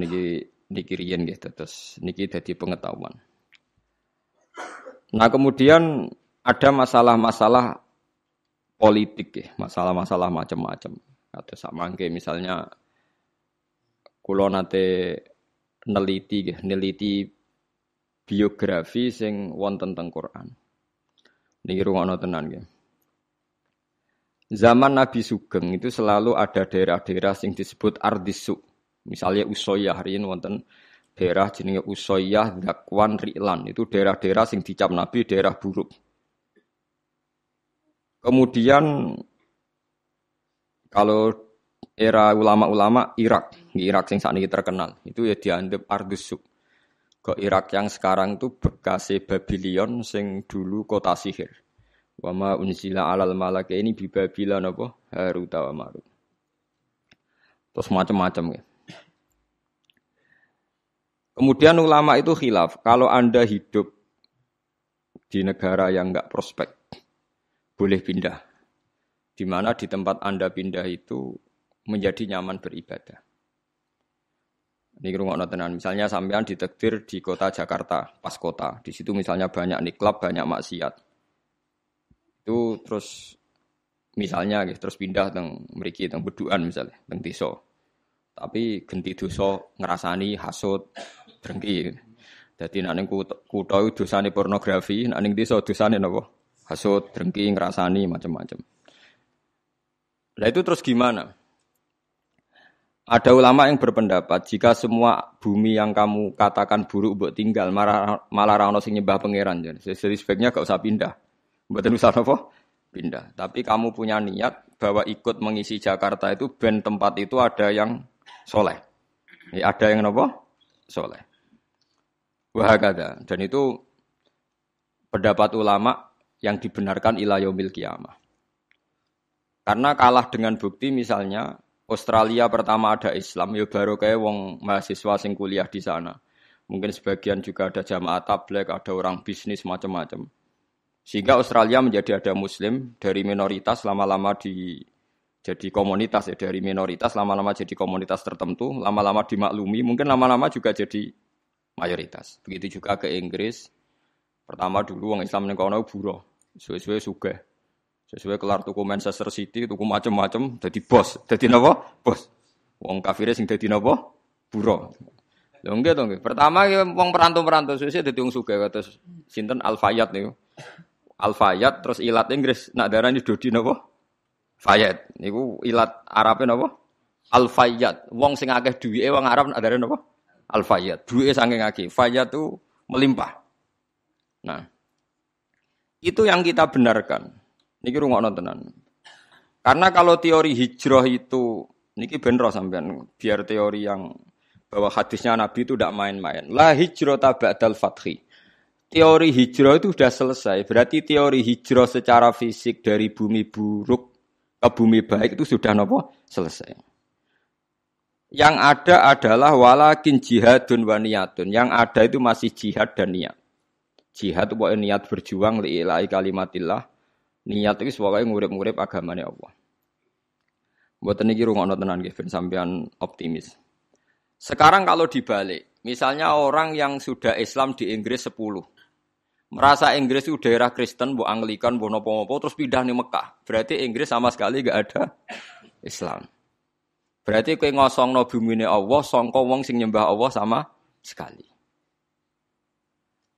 niki niki riyen nggih terus niki dadi pengetahuan. Nah, kemudian ada masalah-masalah politik ya, masalah-masalah macam-macam. Atau sama misalnya kulo nate neliti ya, neliti biografi sing wonten teng Quran. Niki rungono tenan nggih. Zaman Nabi Sugeng itu selalu ada daerah-daerah yang disebut Ardisu. Misalnya Usoyah ini wonten daerah jenenge Usoyah, Dakwan, Ri'lan. Itu daerah-daerah yang dicap Nabi daerah buruk. Kemudian kalau era ulama-ulama Irak, di Irak yang saat ini terkenal, itu ya dianggap Ardisu. Ke Irak yang sekarang itu bekas Babylon sing dulu kota sihir. Wama unzila alal malaka ini bibabila napa Harut wa. Terus macam-macam ya. Kemudian ulama itu khilaf, kalau Anda hidup di negara yang enggak prospek, boleh pindah. Di mana di tempat Anda pindah itu menjadi nyaman beribadah. Ini rumah tenan. Misalnya sampean ditektir di kota Jakarta, pas kota. Di situ misalnya banyak niklab, banyak maksiat itu terus misalnya gitu, terus pindah teng mriki teng beduan misalnya teng desa. Tapi genti dosa ngerasani hasut drengki. Dadi nek ning kutha dosane pornografi, nek ning desa dosane napa? Hasut, drengki, ngerasani macam-macam. Nah itu terus gimana? Ada ulama yang berpendapat jika semua bumi yang kamu katakan buruk buat tinggal malah malah rano sing nyembah pangeran jadi sebaiknya gak usah pindah. Buatan usah apa? Pindah. Tapi kamu punya niat bahwa ikut mengisi Jakarta itu ben tempat itu ada yang soleh. Ya, ada yang apa? Soleh. Wahagada. Dan itu pendapat ulama yang dibenarkan ilayomil kiamah. Karena kalah dengan bukti misalnya Australia pertama ada Islam, ya baru kayak wong mahasiswa sing kuliah di sana. Mungkin sebagian juga ada jamaah tabligh, ada orang bisnis macam-macam. Sehingga Australia menjadi ada muslim dari minoritas lama-lama di jadi komunitas ya dari minoritas lama-lama jadi komunitas tertentu, lama-lama dimaklumi, mungkin lama-lama juga jadi mayoritas. Begitu juga ke Inggris. Pertama dulu orang Islam yang kono buruh, sesuai suge. Sesuai kelar tuku Manchester City, tuku macam-macam, jadi bos. Jadi napa? Bos. Wong kafirnya sing jadi napa? Buruh. Lho nggih to nggih. Pertama wong perantau-perantau sesuai dadi wong sugih kados sinten Al Fayyad niku. Al-Fayat terus ilat Inggris nak darani Dodi napa? Fayat. Niku ilat Arabe napa? Al-Fayyat. Wong sing akeh duwike wong Arab darani napa? Al-Fayyat. Duwike saking akeh. Fayyat itu melimpah. Nah, itu yang kita benarkan. Niki rungokno tenan. Karena kalau teori hijrah itu niki bener sampean biar teori yang bahwa hadisnya Nabi itu tidak main-main. La hijrah ba'dal fathi teori hijrah itu sudah selesai. Berarti teori hijrah secara fisik dari bumi buruk ke bumi baik itu sudah nopo selesai. Yang ada adalah walakin jihadun wa niyatun. Yang ada itu masih jihad dan niat. Jihad itu niat berjuang li'ilai kalimatillah. Niat itu sebagai ngurip-ngurip agamanya Allah. Buat ini rungokno tenan nggih sampean optimis. Sekarang kalau dibalik, misalnya orang yang sudah Islam di Inggris 10, merasa Inggris itu daerah Kristen, bu Anglikan, bu nopo-nopo, terus pindah nih Mekah. Berarti Inggris sama sekali gak ada Islam. Berarti kue ngosong no bumi Allah, songko wong sing nyembah Allah sama sekali.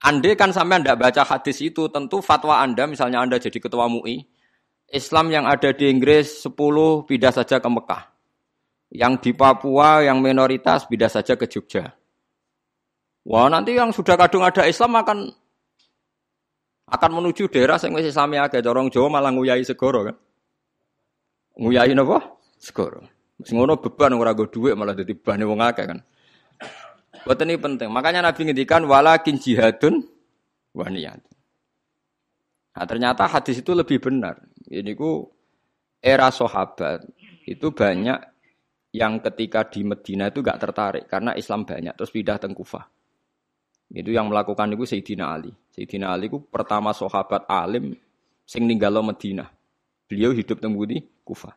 Anda kan sampai anda baca hadis itu, tentu fatwa anda, misalnya anda jadi ketua MUI, Islam yang ada di Inggris 10 pindah saja ke Mekah. Yang di Papua, yang minoritas, pindah saja ke Jogja. Wah nanti yang sudah kadung ada Islam akan akan menuju daerah sing wis Islami akeh corong Jawa malah nguyai segoro kan. Nguyai napa? Segoro. Sing ngono beban ora go dhuwit malah dadi bane wong akeh kan. Boten ini penting. Makanya Nabi ngendikan walakin jihadun wa. Nah, ternyata hadis itu lebih benar. Ini ku era sahabat itu banyak yang ketika di Medina itu gak tertarik karena Islam banyak terus pindah Kufah. Itu yang melakukan itu Sayyidina Ali. Sayyidina Ali itu pertama sahabat alim sing ninggalo Madinah. Beliau hidup teng di Kufah.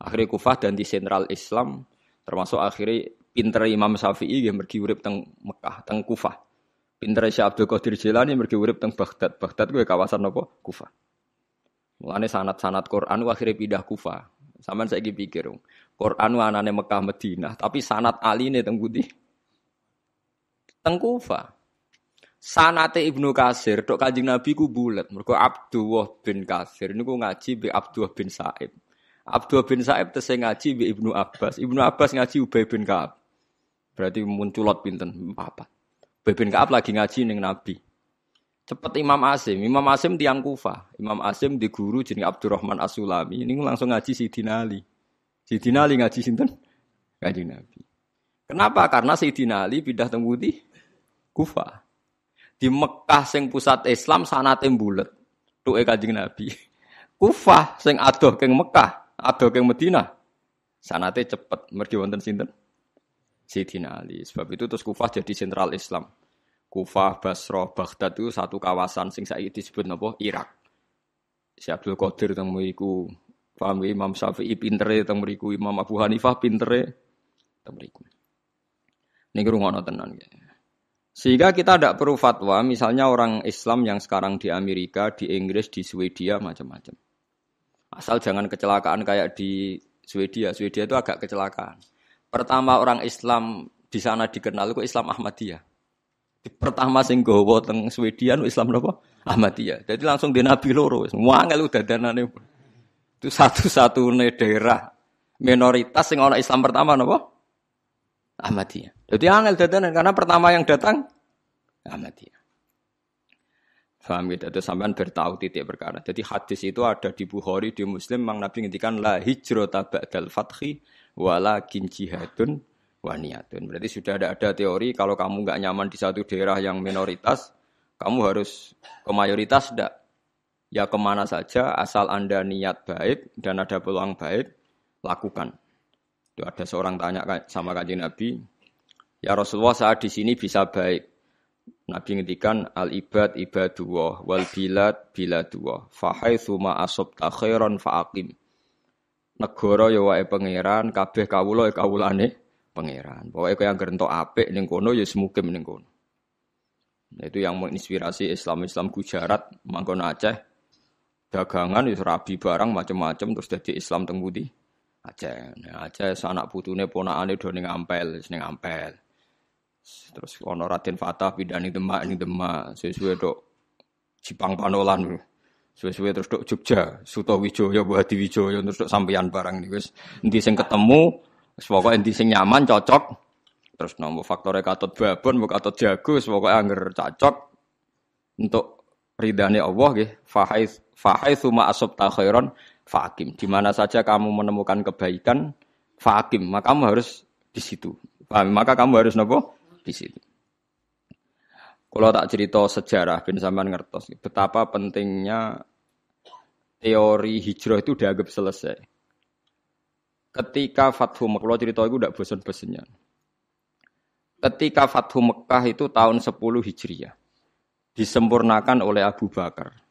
Akhirnya Kufah dan di sentral Islam termasuk akhirnya pinter Imam Syafi'i yang mergi urip teng Mekah, teng Kufah. Pinter Syekh Abdul Qadir Jilani mergi urip teng Baghdad. Baghdad gue kawasan apa? Kufah. Mulane sanat-sanat Quran akhirnya pindah Kufah. Sampeyan saiki pikir, Quran anane Mekah Madinah, tapi sanat aline teng pundi? Teng Kufah. Sanate Ibnu Kasir, dok Kanjeng Nabi ku bulat. Mergo Abdullah bin Kasir niku ngaji be Abdullah bin Sa'ib. Abdullah bin Sa'ib tese ngaji be Ibnu Abbas. Ibnu Abbas ngaji Ubay bin Ka'ab. Berarti munculot pinten? Apa? Ubay bin Ka'ab lagi ngaji ning Nabi. Cepet Imam Asim. Imam Asim tiang Kufa. Imam Asim di guru jeneng Abdurrahman As-Sulami. Ini langsung ngaji Sidina Ali. Sidina Ali ngaji sinten? Ngaji Nabi. Kenapa? Karena Sidina Ali pindah teng Kufa. Di Mekah sing pusat Islam sanate bulet. Tuke Kanjeng Nabi. Kufah sing adoh keng Mekah, adoh keng Madinah. Sanate cepet mergi wonten sinten? Sayyidina Ali. Sebab itu terus Kufah jadi sentral Islam. Kufah, Basrah, Baghdad itu satu kawasan sing saiki disebut napa? Irak. Si Abdul Qadir teng mriku, paham Imam Syafi'i pintere teng mriku, Imam Abu Hanifah pintere teng mriku. Niki rungono tenan ya. Sehingga kita tidak perlu fatwa, misalnya orang Islam yang sekarang di Amerika, di Inggris, di Swedia, macam-macam. Asal jangan kecelakaan kayak di Swedia. Swedia itu agak kecelakaan. Pertama orang Islam di sana dikenal itu Islam Ahmadiyah. Pertama sing gowo teng Swedia Islam apa? Ahmadiyah. Jadi langsung di Nabi loro. Wangel udah danane. Itu satu-satunya daerah minoritas yang orang Islam pertama napa? Ahmadiyah. Jadi angel dadanan karena pertama yang datang Ahmadiyah. Faham gitu, itu sampean bertahu titik perkara. Jadi hadis itu ada di Bukhari, di Muslim, Mang Nabi ngintikan la hijrata ba'dal fathi wala jihadun waniyatun. Berarti sudah ada, ada teori kalau kamu nggak nyaman di satu daerah yang minoritas, kamu harus ke mayoritas tidak. Ya ke mana saja, asal anda niat baik dan ada peluang baik, lakukan. Itu ada seorang tanya sama kajian Nabi, ya Rasulullah saat di sini bisa baik. Nabi ngendikan al ibad ibadullah wal bilad biladullah. Fahaitsu ma asabta khairan faqim. Negara ya wae pangeran, kabeh kawula ya kawulane pangeran. Pokoke kaya anggere entuk apik ning kono ya semukim ning. Nah, itu yang menginspirasi Islam-Islam Gujarat, mangkon Aceh, dagangan itu rabi barang macam-macam terus jadi Islam tenggudi. Nah, Aceh anak putune ponakane do ning Ampel, ning Ampel. Terus ono Raden Fatah pindah ning Demak ning Demak, sesuai dok Jipang Panolan. Sesuai terus dok Jogja, Suto Wijoyo, Bu Hadi Wijoyo terus dok sampeyan barang nih wis endi sing ketemu, wis pokoke endi sing nyaman cocok. Terus nomor faktornya katut babon, bukan katut jago, pokoke angger cocok untuk ridhani Allah nggih. Fahais fahais suma asabta khairan fakim. Di mana saja kamu menemukan kebaikan, fakim, maka kamu harus di situ. Paham? Maka kamu harus nopo di situ. Kalau tak cerita sejarah, bin sampean ngertos betapa pentingnya teori hijrah itu dianggap selesai. Ketika Fathu Mekah, cerita itu tidak bosan-bosannya. Ketika Fathu Mekah itu tahun 10 Hijriah, disempurnakan oleh Abu Bakar.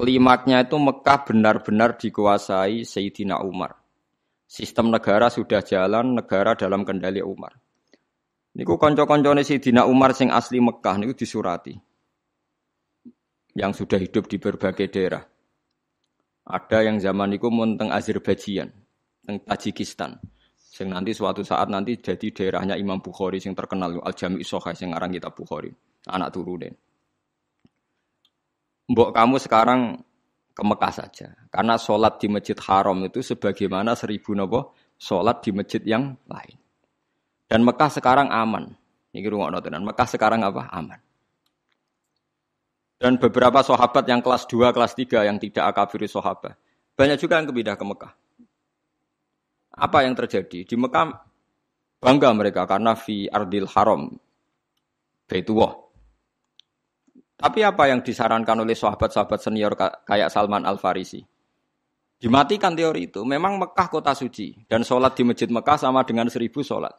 Klimaknya itu Mekah benar-benar dikuasai Sayyidina Umar. Sistem negara sudah jalan, negara dalam kendali Umar. Niku konco-koncone Sayyidina Umar sing asli Mekah niku disurati. Yang sudah hidup di berbagai daerah. Ada yang zaman niku mun teng Azerbaijan, teng Tajikistan. Sing nanti suatu saat nanti jadi daerahnya Imam Bukhari sing terkenal Al Jami' Sohai sing aran kitab Bukhari, anak turune. Mbok kamu sekarang ke Mekah saja. Karena sholat di masjid haram itu sebagaimana seribu nopo sholat di masjid yang lain. Dan Mekah sekarang aman. Ini rumah dan Mekah sekarang apa? Aman. Dan beberapa sahabat yang kelas 2, kelas 3 yang tidak akabiri sahabat. Banyak juga yang kepindah ke Mekah. Apa yang terjadi? Di Mekah bangga mereka karena fi ardil haram. Baitullah. Tapi apa yang disarankan oleh sahabat-sahabat senior kayak Salman Al-Farisi? Dimatikan teori itu. Memang Mekah kota suci. Dan sholat di masjid Mekah sama dengan seribu sholat.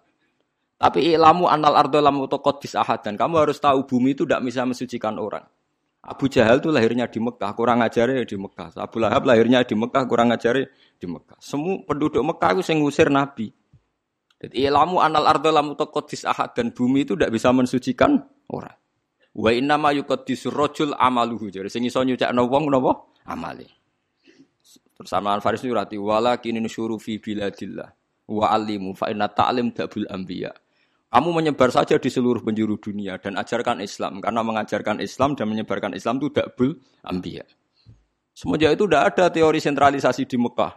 Tapi ilmu anal ardo lamu tokodis ahad. Dan kamu harus tahu bumi itu tidak bisa mensucikan orang. Abu Jahal itu lahirnya di Mekah, kurang ajarnya di Mekah. Abu Lahab lahirnya di Mekah, kurang ajarnya di Mekah. Semua penduduk Mekah itu ngusir Nabi. Jadi ilamu anal ardo lamu ahad dan bumi itu tidak bisa mensucikan orang. Wa inna ma yuqaddisu rajul amaluhu. Jadi sing iso nyucakno wong napa? Amale. Terus Salman Faris nyurati wala kini nusyuru fi biladillah wa alimu fa inna ta'lim dabul anbiya. Kamu menyebar saja di seluruh penjuru dunia dan ajarkan Islam karena mengajarkan Islam dan menyebarkan Islam itu dabul anbiya. Semenjak itu tidak ada teori sentralisasi di Mekah.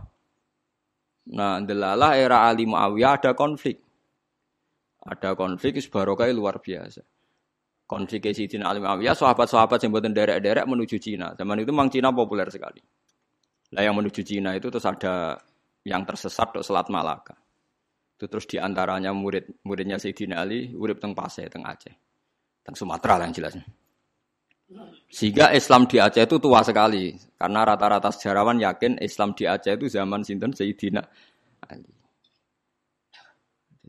Nah, delalah era Ali Muawiyah ada konflik. Ada konflik sebarokai luar biasa. Konflik Sayyidina Ali Muawiyah, sahabat-sahabat yang buatan derek-derek menuju Cina. Zaman itu memang Cina populer sekali. Nah yang menuju Cina itu terus ada yang tersesat ke Selat Malaka. Itu terus di antaranya murid muridnya Sayyidina Ali, urip teng Pasai, teng Aceh. Teng Sumatera lah yang jelasnya. Sehingga Islam di Aceh itu tua sekali. Karena rata-rata sejarawan yakin Islam di Aceh itu zaman sinten Sayyidina Ali.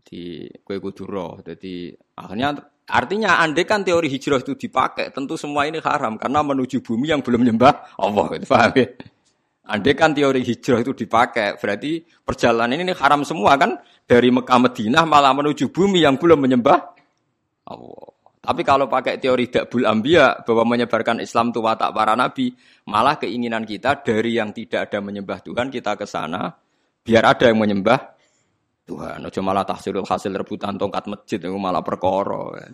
Jadi kue kuduro. Jadi akhirnya artinya andai kan teori hijrah itu dipakai, tentu semua ini haram karena menuju bumi yang belum nyembah Allah. Itu paham ya? Andai kan teori hijrah itu dipakai, berarti perjalanan ini haram semua kan dari Mekah Madinah malah menuju bumi yang belum menyembah Allah. Tapi kalau pakai teori dakbul ambia bahwa menyebarkan Islam itu watak para nabi, malah keinginan kita dari yang tidak ada menyembah Tuhan kita ke sana biar ada yang menyembah Tuhan, ojo malah tahsilul hasil rebutan tongkat masjid, itu malah perkoro. Ya.